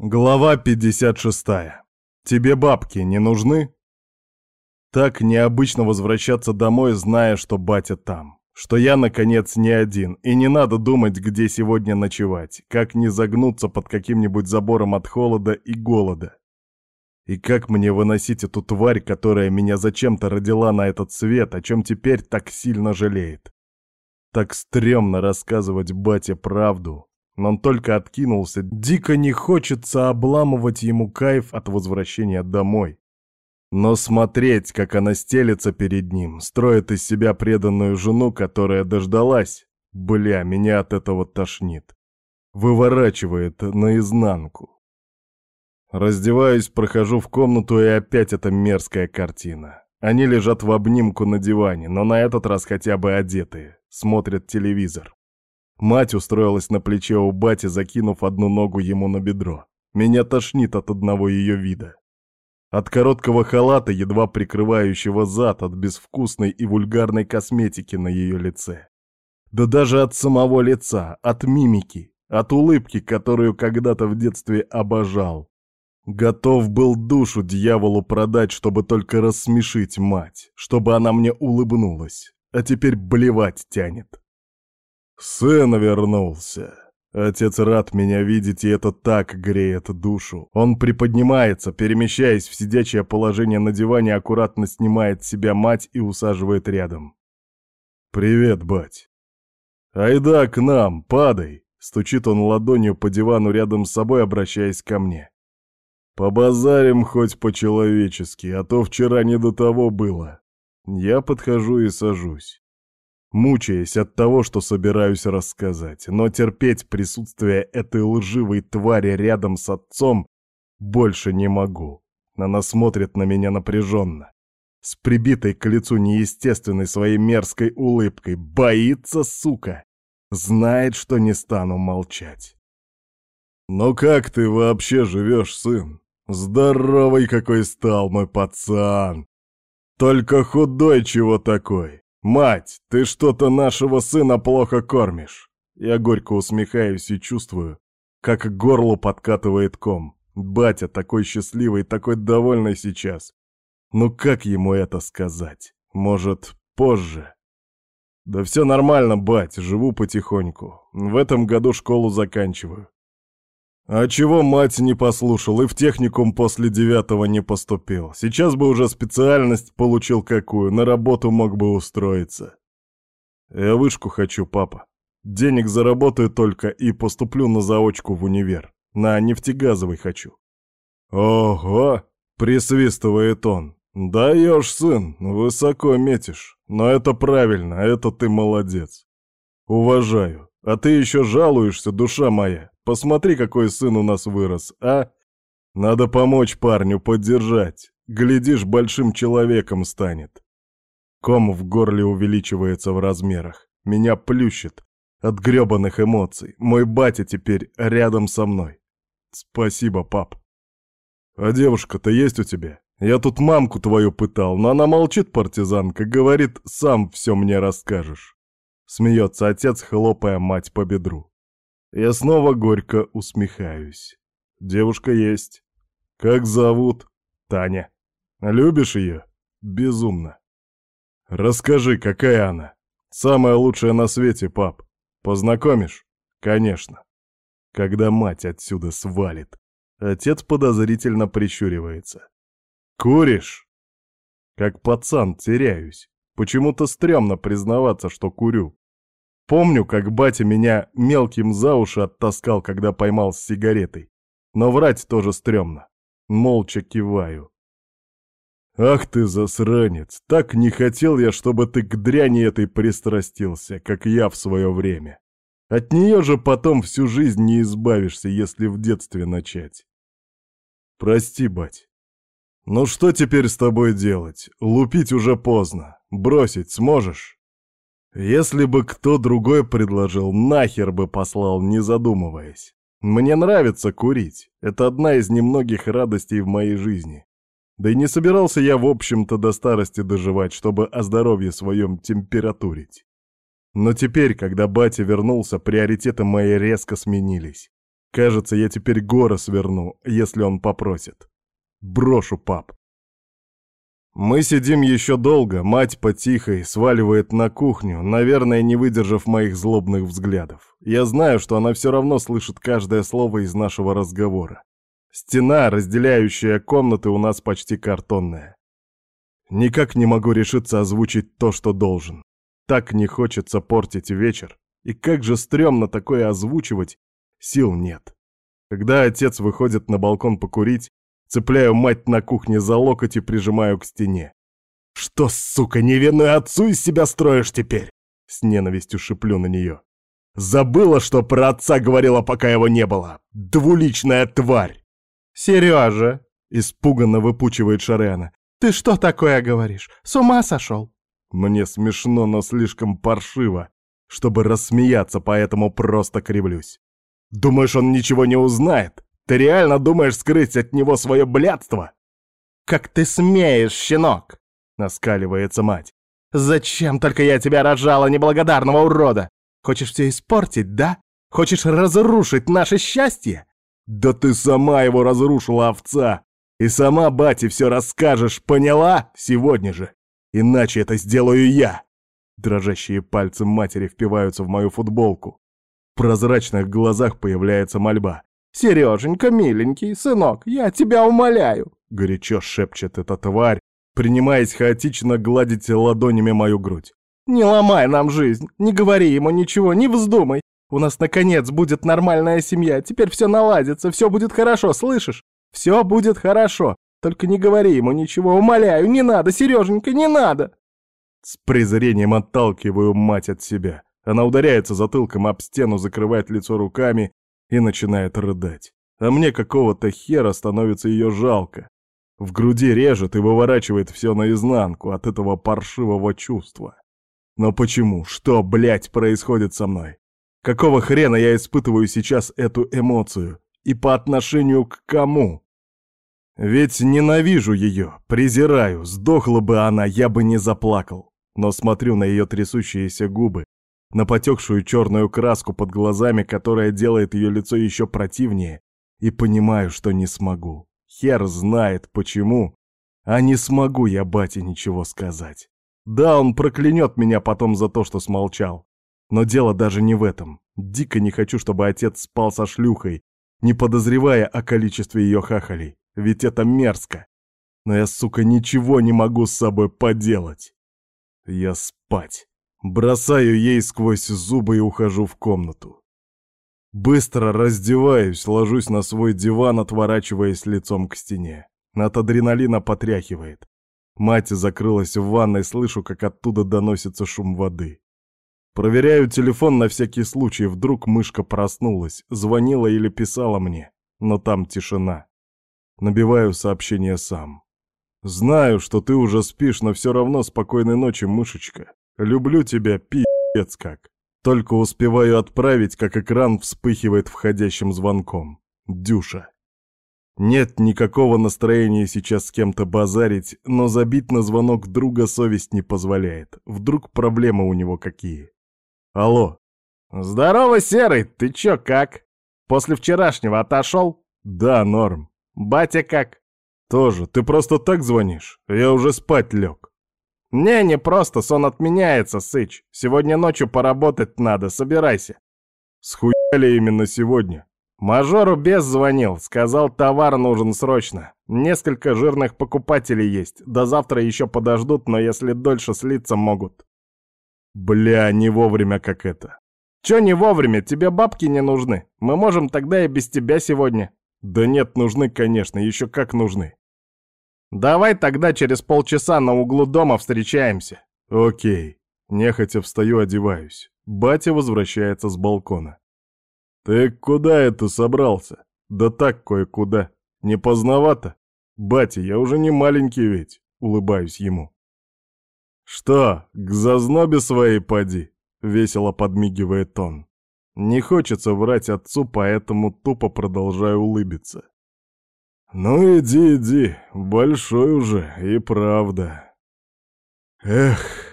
Глава 56. Тебе бабки не нужны? Так необычно возвращаться домой, зная, что батя там. Что я, наконец, не один, и не надо думать, где сегодня ночевать, как не загнуться под каким-нибудь забором от холода и голода. И как мне выносить эту тварь, которая меня зачем-то родила на этот свет, о чем теперь так сильно жалеет. Так стрёмно рассказывать бате правду, но он только откинулся. Дико не хочется обламывать ему кайф от возвращения домой. Но смотреть, как она стелется перед ним, строит из себя преданную жену, которая дождалась, бля, меня от этого тошнит. Выворачивает наизнанку. Раздеваюсь, прохожу в комнату, и опять эта мерзкая картина. Они лежат в обнимку на диване, но на этот раз хотя бы одетые, смотрят телевизор. Мать устроилась на плече у бати, закинув одну ногу ему на бедро. Меня тошнит от одного ее вида. От короткого халата, едва прикрывающего зад, от безвкусной и вульгарной косметики на ее лице. Да даже от самого лица, от мимики, от улыбки, которую когда-то в детстве обожал. Готов был душу дьяволу продать, чтобы только рассмешить мать, чтобы она мне улыбнулась, а теперь блевать тянет. Сын вернулся. Отец рад меня видеть, и это так греет душу. Он приподнимается, перемещаясь в сидячее положение на диване, аккуратно снимает с себя мать и усаживает рядом. «Привет, бать». «Айда к нам, падай!» — стучит он ладонью по дивану рядом с собой, обращаясь ко мне. «Побазарим хоть по-человечески, а то вчера не до того было». Я подхожу и сажусь мучаясь от того, что собираюсь рассказать, но терпеть присутствие этой лживой твари рядом с отцом больше не могу. Она смотрит на меня напряженно, с прибитой к лицу неестественной своей мерзкой улыбкой. Боится, сука! Знает, что не стану молчать. «Ну как ты вообще живешь, сын? Здоровый какой стал мой пацан! Только худой чего такой!» «Мать, ты что-то нашего сына плохо кормишь!» Я горько усмехаюсь и чувствую, как к горлу подкатывает ком. Батя такой счастливый, такой довольный сейчас. Ну как ему это сказать? Может, позже? Да все нормально, бать, живу потихоньку. В этом году школу заканчиваю. А чего мать не послушал и в техникум после девятого не поступил? Сейчас бы уже специальность получил какую, на работу мог бы устроиться. Я вышку хочу, папа. Денег заработаю только и поступлю на заочку в универ. На нефтегазовый хочу. Ого, присвистывает он. Даешь, сын, высоко метишь. Но это правильно, это ты молодец. Уважаю. А ты еще жалуешься, душа моя. Посмотри, какой сын у нас вырос, а? Надо помочь парню, поддержать. Глядишь, большим человеком станет. Ком в горле увеличивается в размерах. Меня плющит от грёбаных эмоций. Мой батя теперь рядом со мной. Спасибо, пап. А девушка-то есть у тебя? Я тут мамку твою пытал, но она молчит, партизанка, говорит, сам все мне расскажешь. Смеется отец, хлопая мать по бедру. Я снова горько усмехаюсь. Девушка есть. Как зовут? Таня. Любишь ее? Безумно. Расскажи, какая она? Самая лучшая на свете, пап. Познакомишь? Конечно. Когда мать отсюда свалит. Отец подозрительно прищуривается. Куришь? Как пацан теряюсь. Почему-то стрёмно признаваться, что курю. Помню, как батя меня мелким за уши оттаскал, когда поймал с сигаретой. Но врать тоже стрёмно. Молча киваю. «Ах ты, засранец! Так не хотел я, чтобы ты к дряни этой пристрастился, как я в свое время. От нее же потом всю жизнь не избавишься, если в детстве начать. Прости, бать. Ну что теперь с тобой делать? Лупить уже поздно. Бросить сможешь?» Если бы кто другой предложил, нахер бы послал, не задумываясь. Мне нравится курить. Это одна из немногих радостей в моей жизни. Да и не собирался я, в общем-то, до старости доживать, чтобы о здоровье своем температурить. Но теперь, когда батя вернулся, приоритеты мои резко сменились. Кажется, я теперь горы сверну, если он попросит. Брошу, пап. Мы сидим еще долго, мать потихой сваливает на кухню, наверное, не выдержав моих злобных взглядов. Я знаю, что она все равно слышит каждое слово из нашего разговора. Стена, разделяющая комнаты, у нас почти картонная. Никак не могу решиться озвучить то, что должен. Так не хочется портить вечер. И как же стрёмно такое озвучивать, сил нет. Когда отец выходит на балкон покурить, Цепляю мать на кухне за локоть и прижимаю к стене. «Что, сука, невинную отцу из себя строишь теперь?» С ненавистью шиплю на нее. «Забыла, что про отца говорила, пока его не было! Двуличная тварь!» «Сережа!» — испуганно выпучивает Шарена. «Ты что такое говоришь? С ума сошел?» Мне смешно, но слишком паршиво, чтобы рассмеяться, поэтому просто кривлюсь. «Думаешь, он ничего не узнает? Ты реально думаешь скрыть от него свое блядство? Как ты смеешь, щенок? Наскаливается мать. Зачем только я тебя рожала, неблагодарного урода? Хочешь все испортить, да? Хочешь разрушить наше счастье? Да ты сама его разрушила, овца! И сама бате все расскажешь, поняла? Сегодня же. Иначе это сделаю я. Дрожащие пальцы матери впиваются в мою футболку. В прозрачных глазах появляется мольба. «Сереженька, миленький, сынок, я тебя умоляю!» — горячо шепчет эта тварь, принимаясь хаотично гладить ладонями мою грудь. «Не ломай нам жизнь, не говори ему ничего, не вздумай. У нас, наконец, будет нормальная семья, теперь все наладится, все будет хорошо, слышишь? Все будет хорошо, только не говори ему ничего, умоляю, не надо, Сереженька, не надо!» С презрением отталкиваю мать от себя. Она ударяется затылком об стену, закрывает лицо руками и начинает рыдать. А мне какого-то хера становится ее жалко. В груди режет и выворачивает все наизнанку от этого паршивого чувства. Но почему? Что, блядь, происходит со мной? Какого хрена я испытываю сейчас эту эмоцию? И по отношению к кому? Ведь ненавижу ее, презираю, сдохла бы она, я бы не заплакал. Но смотрю на ее трясущиеся губы, на потекшую черную краску под глазами, которая делает ее лицо еще противнее, и понимаю, что не смогу. Хер знает почему, а не смогу я бате ничего сказать. Да, он проклянет меня потом за то, что смолчал. Но дело даже не в этом. Дико не хочу, чтобы отец спал со шлюхой, не подозревая о количестве ее хахалей. Ведь это мерзко. Но я, сука, ничего не могу с собой поделать. Я спать. Бросаю ей сквозь зубы и ухожу в комнату. Быстро раздеваюсь, ложусь на свой диван, отворачиваясь лицом к стене. От адреналина потряхивает. Мать закрылась в ванной, слышу, как оттуда доносится шум воды. Проверяю телефон на всякий случай, вдруг мышка проснулась, звонила или писала мне, но там тишина. Набиваю сообщение сам. Знаю, что ты уже спишь, но все равно спокойной ночи, мышечка. Люблю тебя, пи***ц как. Только успеваю отправить, как экран вспыхивает входящим звонком. Дюша. Нет никакого настроения сейчас с кем-то базарить, но забить на звонок друга совесть не позволяет. Вдруг проблемы у него какие. Алло. Здорово, Серый, ты чё, как? После вчерашнего отошел? Да, норм. Батя как? Тоже. Ты просто так звонишь? Я уже спать лег. «Не, не просто, сон отменяется, Сыч. Сегодня ночью поработать надо, собирайся». «Схуяли именно сегодня?» «Мажору без звонил, сказал, товар нужен срочно. Несколько жирных покупателей есть, до завтра еще подождут, но если дольше слиться могут». «Бля, не вовремя как это». «Чё не вовремя? Тебе бабки не нужны. Мы можем тогда и без тебя сегодня». «Да нет, нужны, конечно, еще как нужны. Давай тогда через полчаса на углу дома встречаемся. Окей. Нехотя встаю, одеваюсь. Батя возвращается с балкона. Ты куда это собрался? Да так кое-куда. Не поздновато? Батя, я уже не маленький ведь. Улыбаюсь ему. Что, к зазнобе своей поди? Весело подмигивает он. Не хочется врать отцу, поэтому тупо продолжаю улыбиться. «Ну иди, иди, большой уже, и правда». Эх,